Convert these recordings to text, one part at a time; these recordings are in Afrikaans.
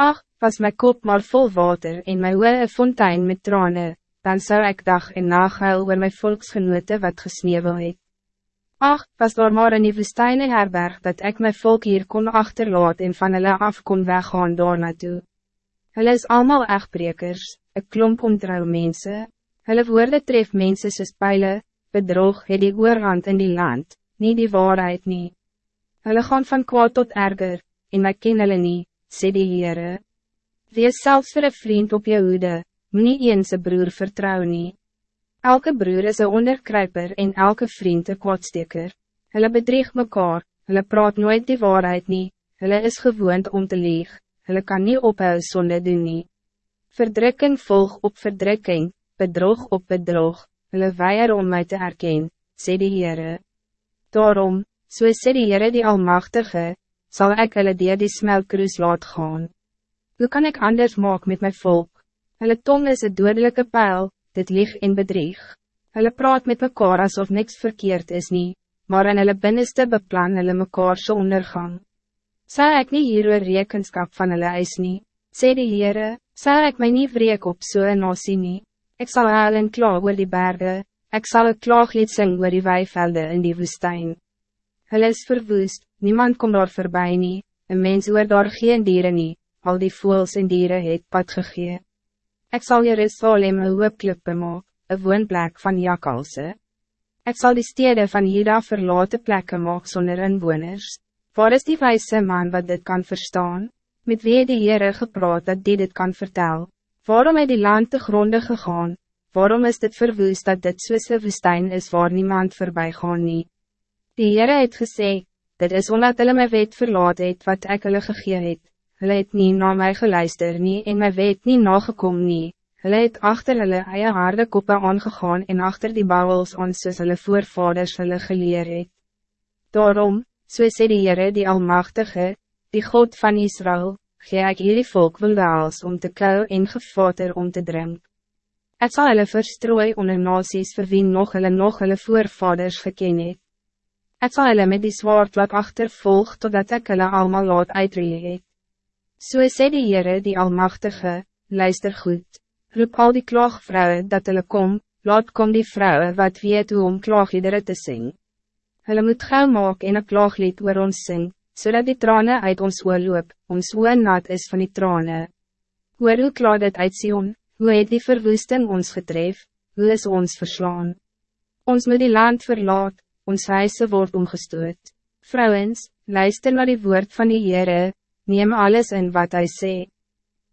Ach, was mijn kop maar vol water en mijn oor een fontein met tranen, dan zou ik dag en nacht huil oor my volksgenote wat gesneeuwel het. Ach, was daar maar in die woestijne herberg dat ik mijn volk hier kon achterlaat en van hulle af kon weggaan daar naartoe. Hulle is allemaal echtbrekers, een klomp ontrouw mense, hulle woorde tref mense soos pijlen, bedrog het die oorhand in die land, niet die waarheid nie. Hulle gaan van kwaad tot erger, en my ken hulle nie, sê die Heere. Wees selfs vir een vriend op jou hoede, moet nie een broer vertrouw nie. Elke broer is een onderkruiper en elke vriend een kwaadsteker. Hulle bedrieg mekaar, hulle praat nooit die waarheid nie, hulle is gewoond om te lieg, hulle kan niet ophou sonde doen nie. Verdrukking volg op verdrukking, bedrog op bedrog, hulle weier om mij te herken, sê die Heere. Daarom, so sê die Heere die Almachtige, zal ik hulle dier die smelkroes laat gaan. Hoe kan ik anders maak met mijn volk? Hulle tong is een dodelijke pijl, dit lieg in bedrieg. Hulle praat met mekaar alsof niks verkeerd is nie, maar in hulle binneste beplan hulle mekaar so ondergang. Sal ek nie hier oor rekenskap van hulle eis nie, sê die Heere, sal ek my nie wreek op so een nasie nie, ek sal huil en kla oor die bergen, ek sal een klaaglied sing oor die weivelde in die woestijn. Hulle is verwoest, niemand kom daar voorbij nie, een mens oor daar geen dieren nie, al die voels en dieren het pad gegee. Ik zal Jerusalem een hoopklippe maak, een woonplek van jakalse. Ik zal die steden van Jida verlaten plekken maak zonder inwoners. Waar is die wijze man wat dit kan verstaan? Met wie die Heere gepraat dat die dit kan vertellen? Waarom het die land te gronde gegaan? Waarom is dit verwoest dat dit Swisse woestijn is waar niemand voorbij gaan nie? Die Heere het gesê, dit is omdat hulle my wet verlaat het wat ek hulle gegee het hulle het nie na my geluister nie en my wet nie nagekom nie, hulle het achter hulle eie harde koppe aangegaan en achter die bouwels aan soos hulle voorvaders hulle geleer het. Daarom, so sê die Heere die Almachtige, die God van Israël, gee ek hierdie volk wildaals om te kou en gevater om te drink. Het zal hulle verstrooi onder nasies vir wie nog hulle nog hulle voorvaders geken het. Het zal hulle met die zwaard laat achtervolg totdat ek hulle allemaal laat uitree het. So sê die Heere die Almachtige, luister goed, roep al die klaagvrouwen dat hulle kom, laat kom die vrouwen wat weet hoe om klaagliedere te sing. Hulle moet gauw maak en een klaaglied oor ons sing, zodat die tranen uit ons oor loop, ons oor nat is van die tranen. Hoor hoe klaar dit uit Sion, hoe het die verwoesting ons getref, hoe is ons verslaan. Ons moet die land verlaat, ons huise word omgestoot. Vrouwens, luister naar die woord van die Heere, neem alles in wat hij sê.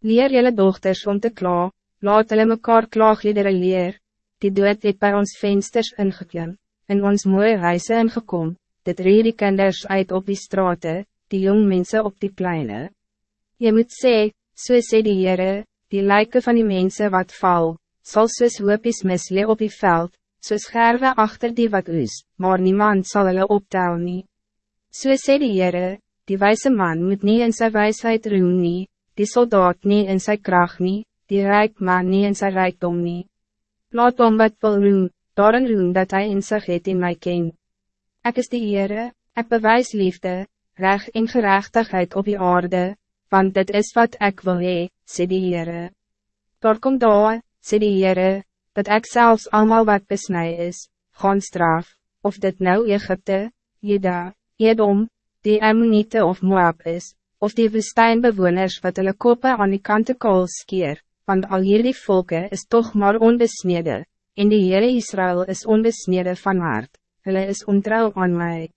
Leer jelle dochters om te kla, laat hulle mekaar klaagliedere leer, die dood het bij ons vensters ingeklim, in ons mooie huise ingekom, dit reed die kinders uit op die straten, die jong mensen op die pleinen. Je moet sê, so sê die Heere, die lijken van die mensen wat val, sal soos hoopies misle op die veld, soos scherwe achter die wat is, maar niemand zal hulle optel nie. So sê die Heere, die wijze man moet niet in zijn wijsheid roem nie, die soldaat niet in zijn kracht nie, die rijk man niet in zijn rijkdom nie. Laat om wat wil roem, daarin roem dat hij in zich het in mij ken. Ik is die Heere, ik bewijs liefde, recht en gerechtigheid op die aarde, want dit is wat ik wil hee, sê die Heere. Daar kom daar, sê die Heere, dat ik zelfs allemaal wat besnij is, gaan straf, of dit nou Egypte, Jeda, Edom, die Ammonite of Moab is, of die woestijnbewoners wat hulle koppe aan die kante kool skeer, want al hierdie volke is toch maar onbesnede, en die Heere Israël is onbesnede van hart, hulle is ontrouw aan mij.